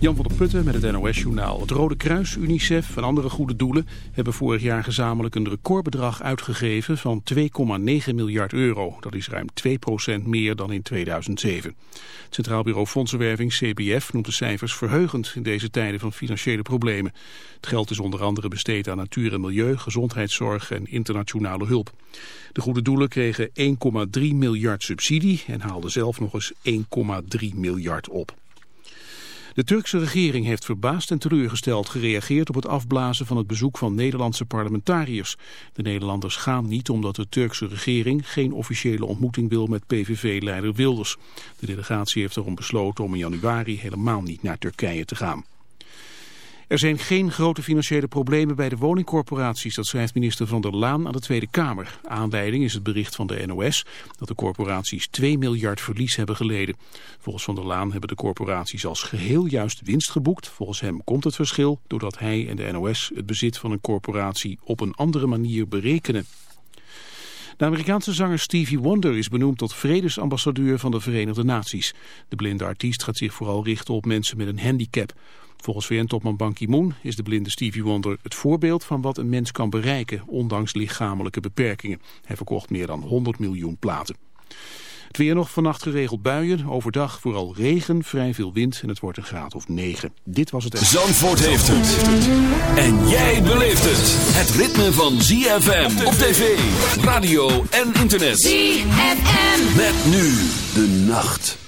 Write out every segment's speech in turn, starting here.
Jan van der Putten met het NOS-journaal. Het Rode Kruis, UNICEF en andere goede doelen hebben vorig jaar gezamenlijk een recordbedrag uitgegeven van 2,9 miljard euro. Dat is ruim 2% meer dan in 2007. Het Centraal Bureau Fondsenwerving, CBF, noemt de cijfers verheugend in deze tijden van financiële problemen. Het geld is onder andere besteed aan natuur en milieu, gezondheidszorg en internationale hulp. De goede doelen kregen 1,3 miljard subsidie en haalden zelf nog eens 1,3 miljard op. De Turkse regering heeft verbaasd en teleurgesteld gereageerd op het afblazen van het bezoek van Nederlandse parlementariërs. De Nederlanders gaan niet omdat de Turkse regering geen officiële ontmoeting wil met PVV-leider Wilders. De delegatie heeft erom besloten om in januari helemaal niet naar Turkije te gaan. Er zijn geen grote financiële problemen bij de woningcorporaties, dat schrijft minister Van der Laan aan de Tweede Kamer. Aanleiding is het bericht van de NOS dat de corporaties 2 miljard verlies hebben geleden. Volgens Van der Laan hebben de corporaties als geheel juist winst geboekt. Volgens hem komt het verschil doordat hij en de NOS het bezit van een corporatie op een andere manier berekenen. De Amerikaanse zanger Stevie Wonder is benoemd tot vredesambassadeur van de Verenigde Naties. De blinde artiest gaat zich vooral richten op mensen met een handicap. Volgens VN-topman Ban Ki-moon is de blinde Stevie Wonder het voorbeeld van wat een mens kan bereiken, ondanks lichamelijke beperkingen. Hij verkocht meer dan 100 miljoen platen. Het weer nog vannacht geregeld buien, overdag vooral regen, vrij veel wind en het wordt een graad of 9. Dit was het... Zandvoort heeft het. En jij beleeft het. Het ritme van ZFM op tv, radio en internet. ZFM. Met nu de nacht.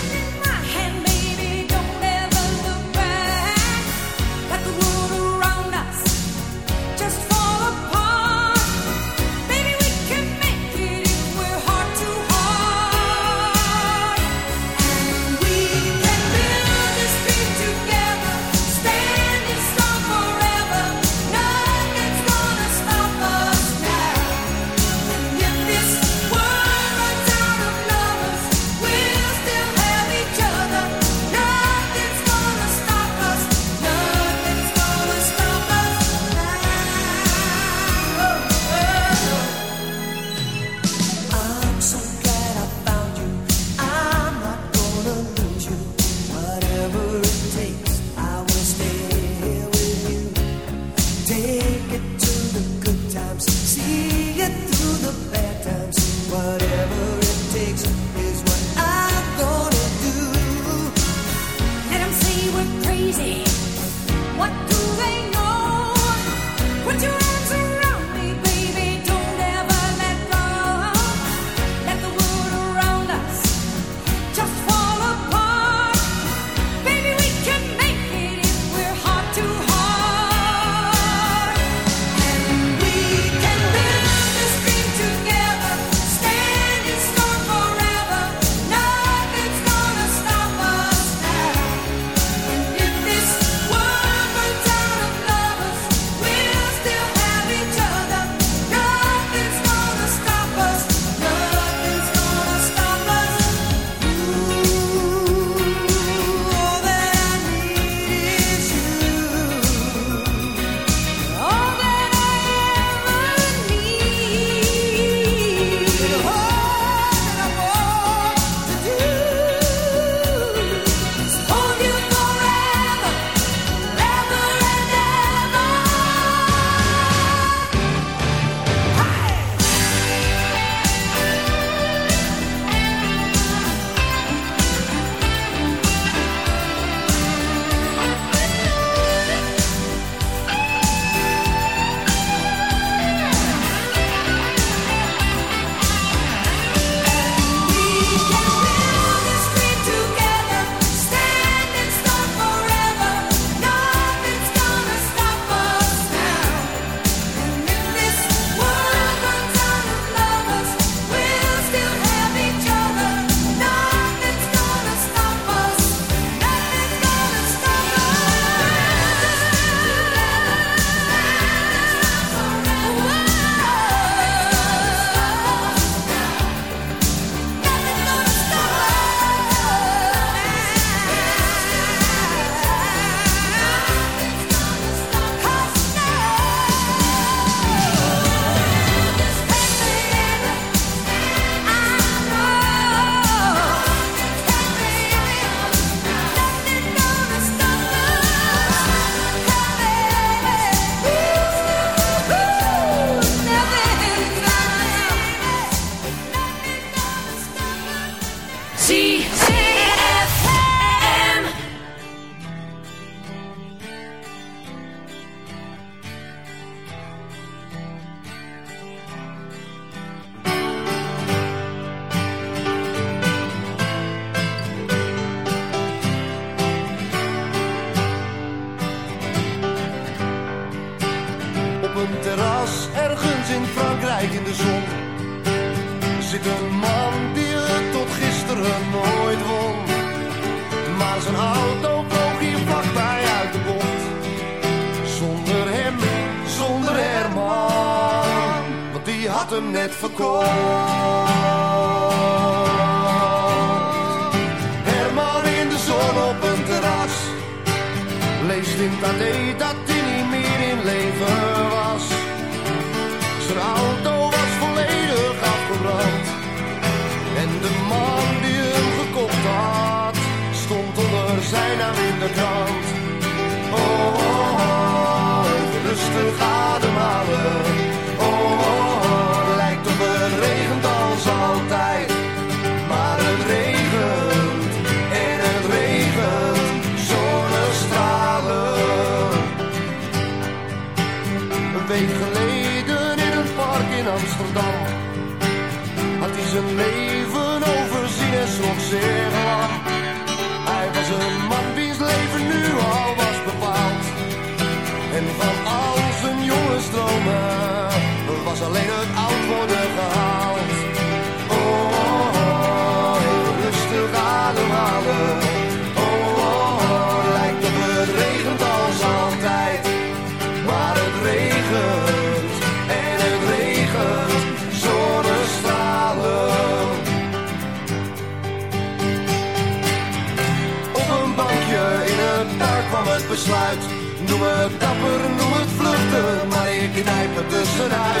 er tussenuit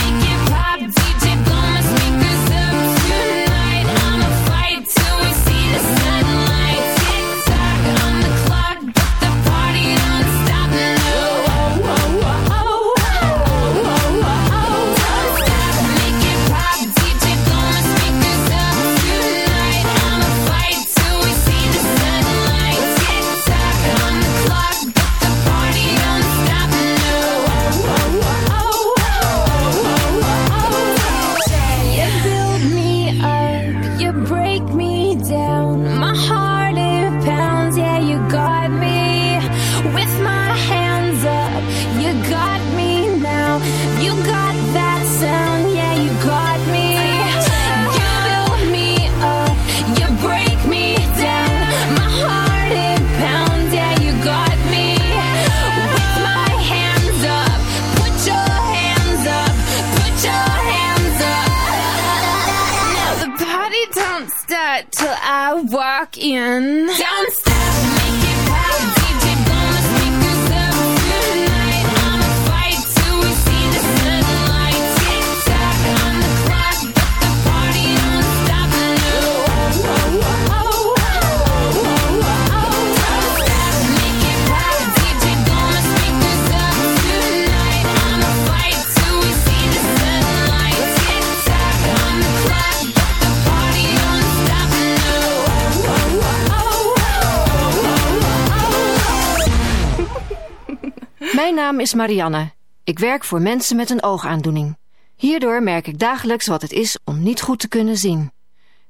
naam is Marianne. Ik werk voor mensen met een oogaandoening. Hierdoor merk ik dagelijks wat het is om niet goed te kunnen zien.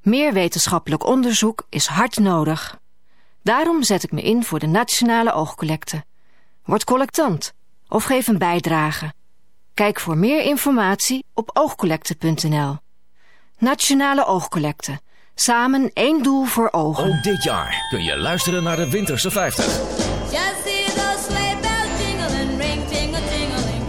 Meer wetenschappelijk onderzoek is hard nodig. Daarom zet ik me in voor de Nationale Oogcollecte. Word collectant of geef een bijdrage. Kijk voor meer informatie op oogcollecte.nl. Nationale Oogcollecte. Samen één doel voor ogen. Ook dit jaar kun je luisteren naar de Winterse 50. Just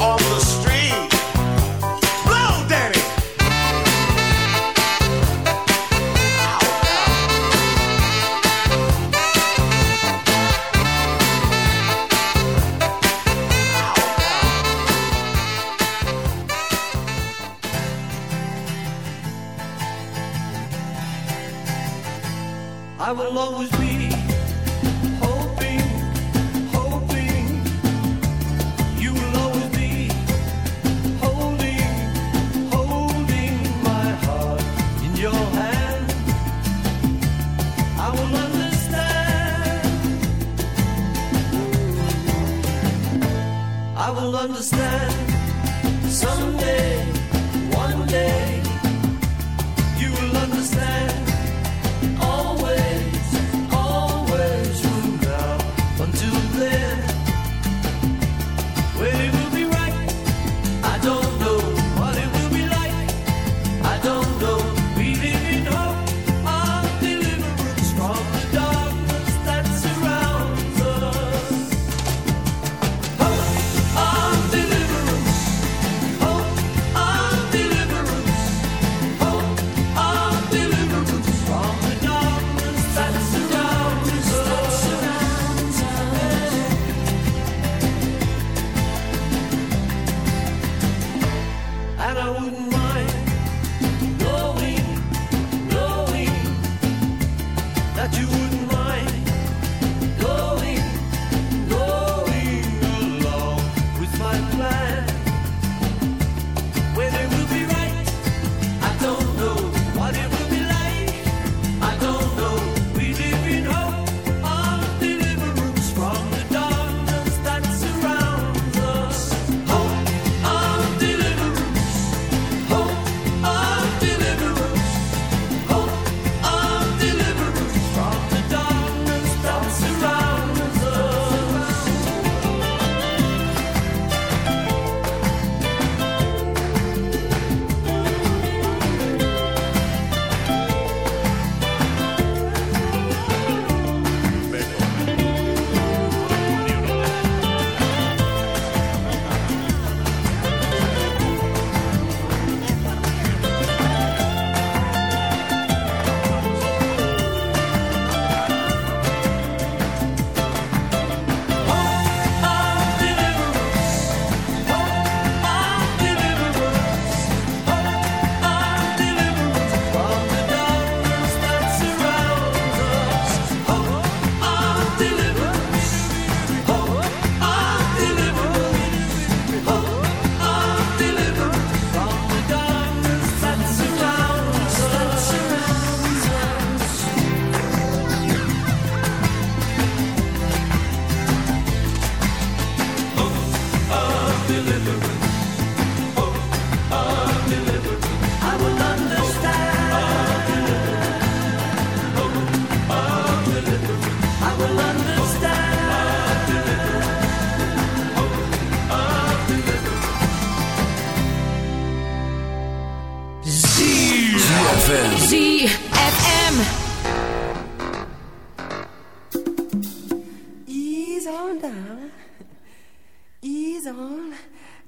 all the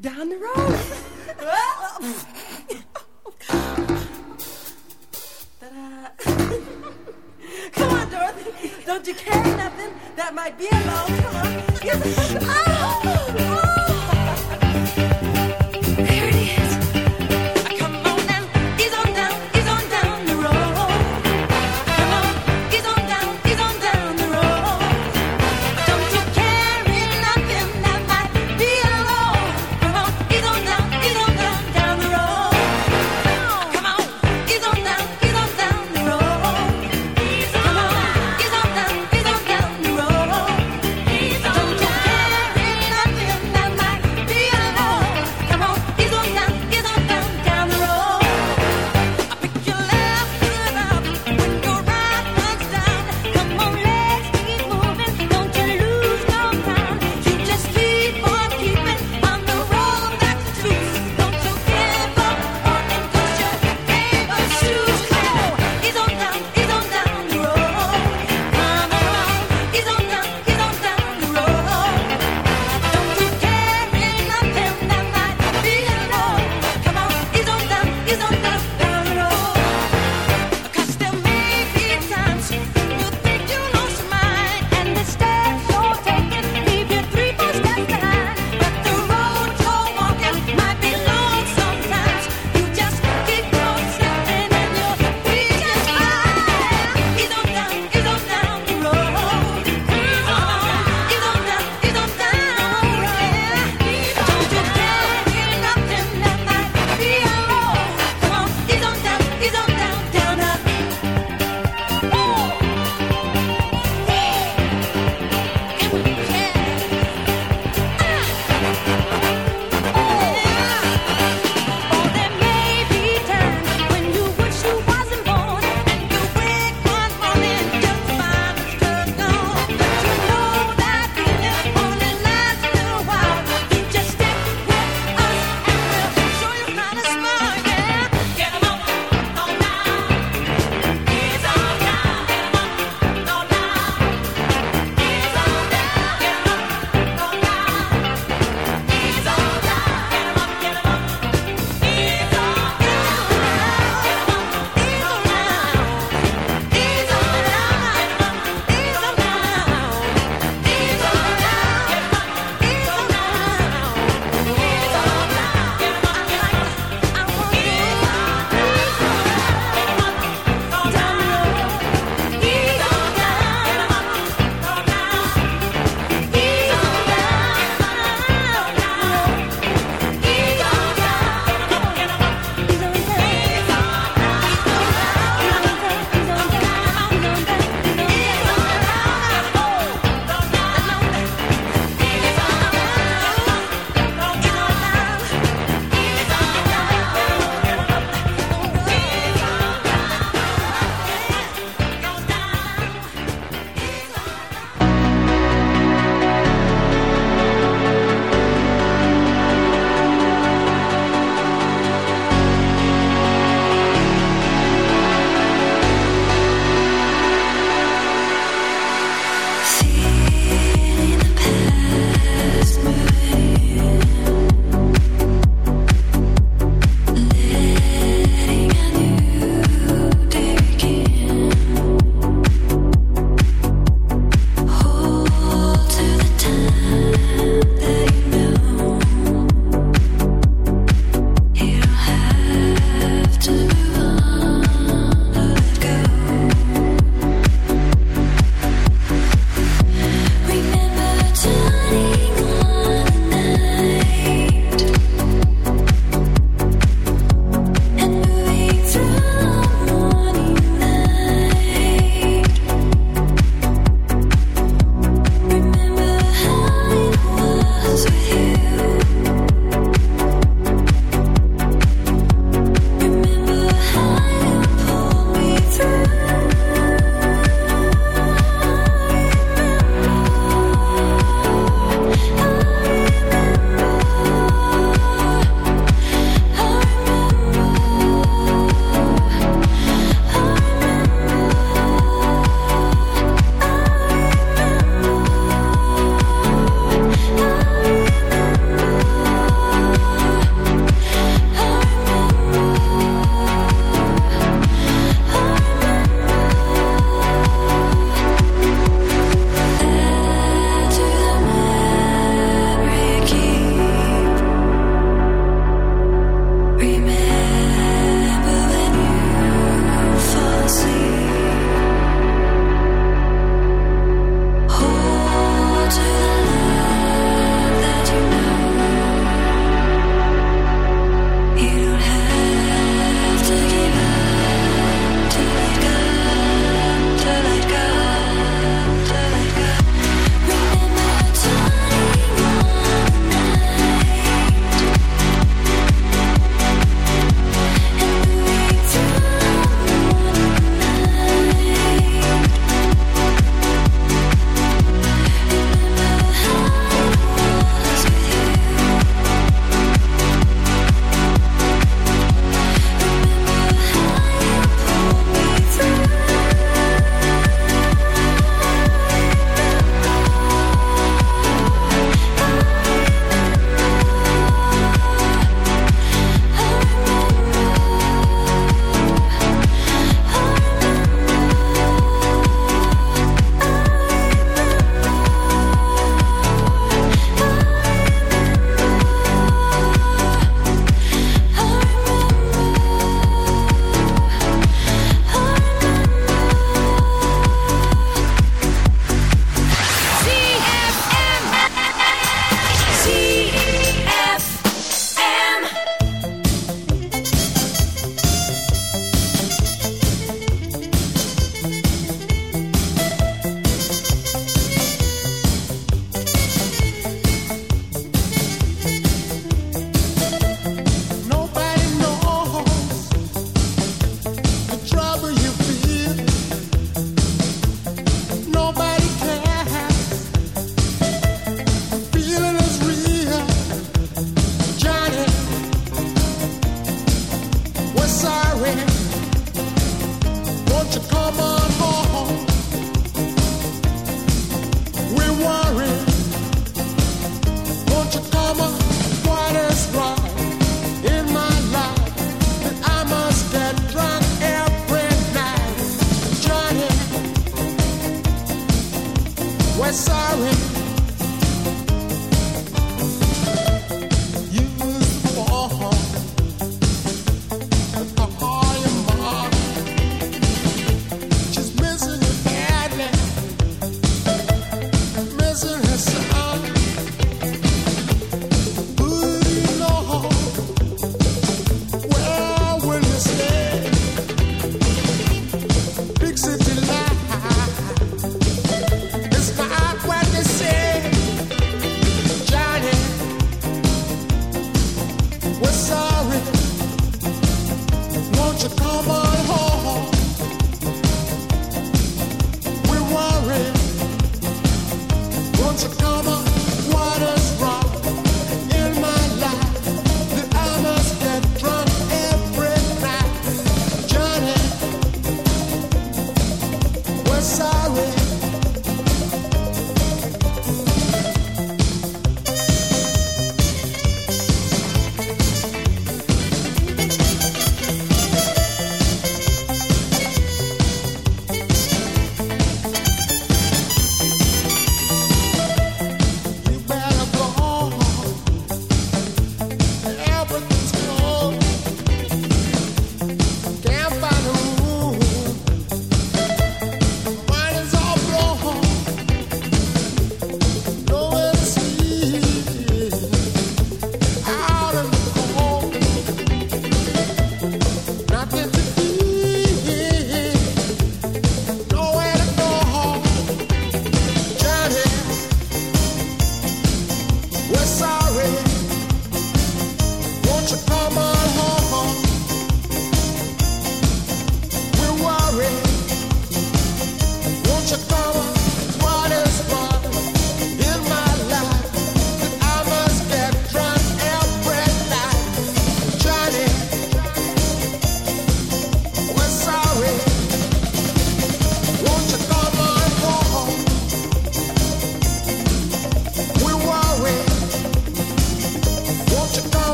down the road. Come on, Dorothy. Don't you carry nothing that might be a alone? Come on. Oh!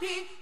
happy